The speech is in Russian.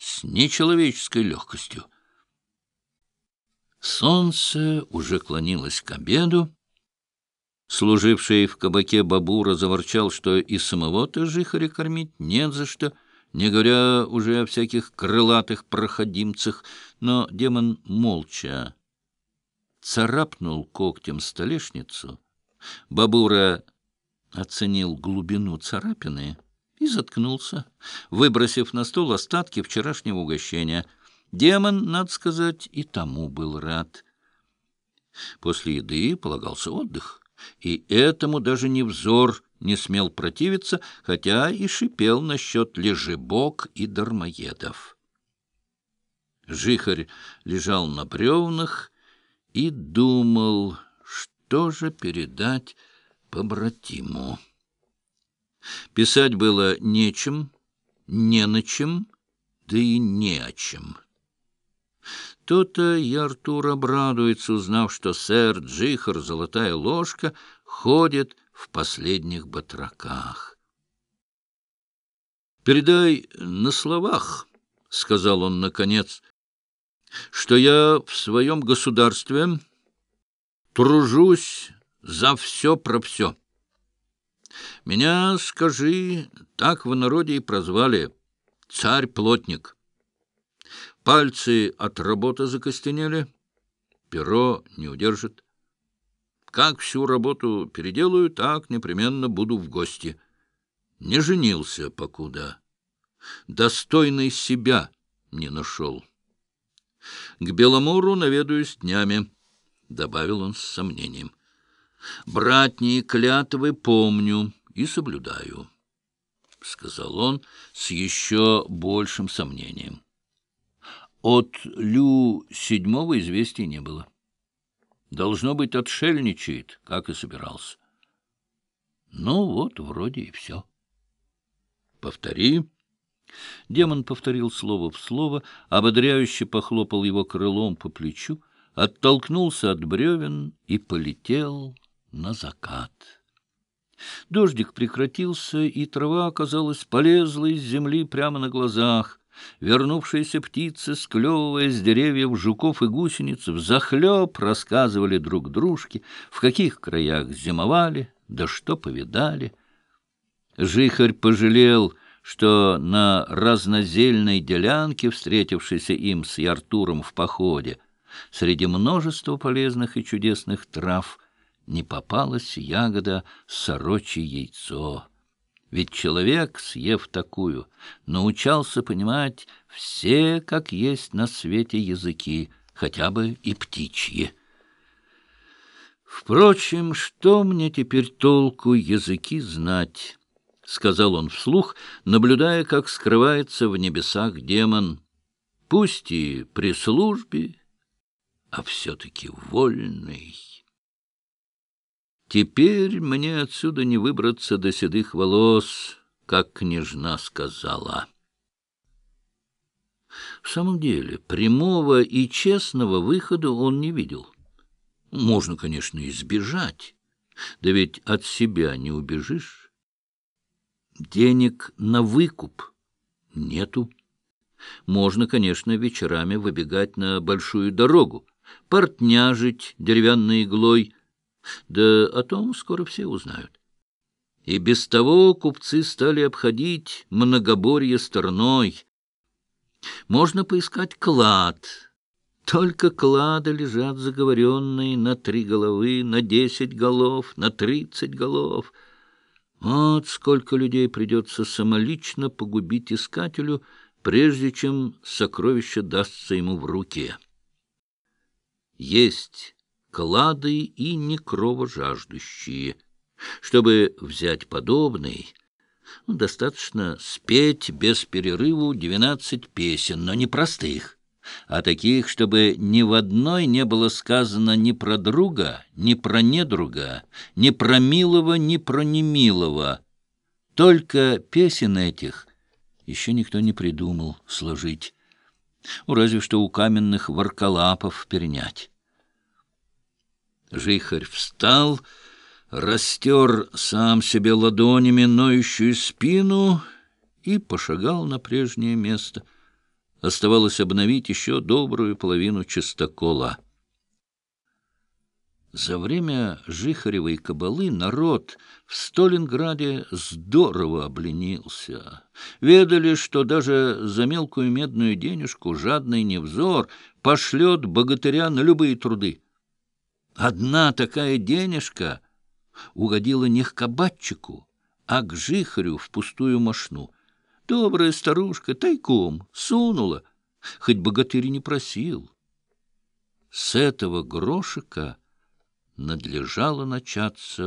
с нечеловеческой легкостью. Солнце уже клонилось к обеду. Служивший в кабаке Бабура заворчал, что и самого-то жихаря кормить нет за что, не говоря уже о всяких крылатых проходимцах, но демон молча царапнул когтем столешницу. Бабура оценил глубину царапины и заткнулся, выбросив на стол остатки вчерашнего угощения. Демон, надо сказать, и тому был рад. После еды полагался отдых, и этому даже не взор не смел противиться, хотя и шипел насчет лежебок и дармоедов. Жихарь лежал на бревнах и думал, что же передать побратиму. Писать было нечем, не на чем, да и не о чем. То-то и Артур обрадуется, узнав, что сэр Джихар, золотая ложка, ходит в последних батраках. «Передай на словах», — сказал он наконец, — «что я в своем государстве тружусь за все про все». Меня, скажи, так в народе и прозвали «царь-плотник». Пальцы от работы закостенели, перо не удержит. Как всю работу переделаю, так непременно буду в гости. Не женился покуда. Достойный себя не нашел. К Беломору наведаюсь днями, — добавил он с сомнением. Братние клятвы помню и соблюдаю, — сказал он с еще большим сомнением. От Лю седьмого известий не было. Должно быть, отшельничает, как и собирался. Ну вот, вроде и все. Повтори. Демон повторил слово в слово, ободряюще похлопал его крылом по плечу, оттолкнулся от бревен и полетел на закат. Дождик прекратился, и трава, оказалась полезла из земли прямо на глазах. Вернувшиеся птицы, склевывая с деревьев жуков и гусениц, взахлеб рассказывали друг дружке, в каких краях зимовали, да что повидали. Жихарь пожалел, что на разнозельной делянке, встретившейся им с Яртуром в походе, среди множества полезных и чудесных трав — не попалась ягода сорочье яйцо. Ведь человек, съев такую, научался понимать все, как есть на свете языки, хотя бы и птичьи. «Впрочем, что мне теперь толку языки знать?» — сказал он вслух, наблюдая, как скрывается в небесах демон. «Пусть и при службе, а все-таки вольный». Теперь мне отсюда не выбраться до седых волос, как княжна сказала. В самом деле, прямого и честного выхода он не видел. Можно, конечно, избежать, да ведь от себя не убежишь. Денег на выкуп нету. Можно, конечно, вечерами выбегать на большую дорогу, портняжить деревянной иглой — да о том скоро все узнают. И без того купцы стали обходить многоборье стороной. Можно поискать клад. Только клады лежат заговоренные на три головы, на десять голов, на тридцать голов. Вот сколько людей придется самолично погубить искателю, прежде чем сокровище дастся ему в руки. Есть клады и некровожаждущие. Чтобы взять подобный, ну, достаточно спеть без перерыву двенадцать песен, но не простых, а таких, чтобы ни в одной не было сказано ни про друга, ни про недруга, ни про милого, ни про немилого. Только песен этих еще никто не придумал сложить. Ну, разве что у каменных варкалапов перенять. Жихарь встал, растер сам себе ладонями ноющую спину и пошагал на прежнее место. Оставалось обновить еще добрую половину частокола. За время Жихаревой кабалы народ в Сталинграде здорово обленился. Ведали, что даже за мелкую медную денежку жадный невзор пошлет богатыря на любые труды. Одна такая денежка угодила не к кабатчику, а к Жихарю в пустую мошну. Добрая старушка тайком сунула, хоть богатырь не просил. С этого грошика надлежало начаться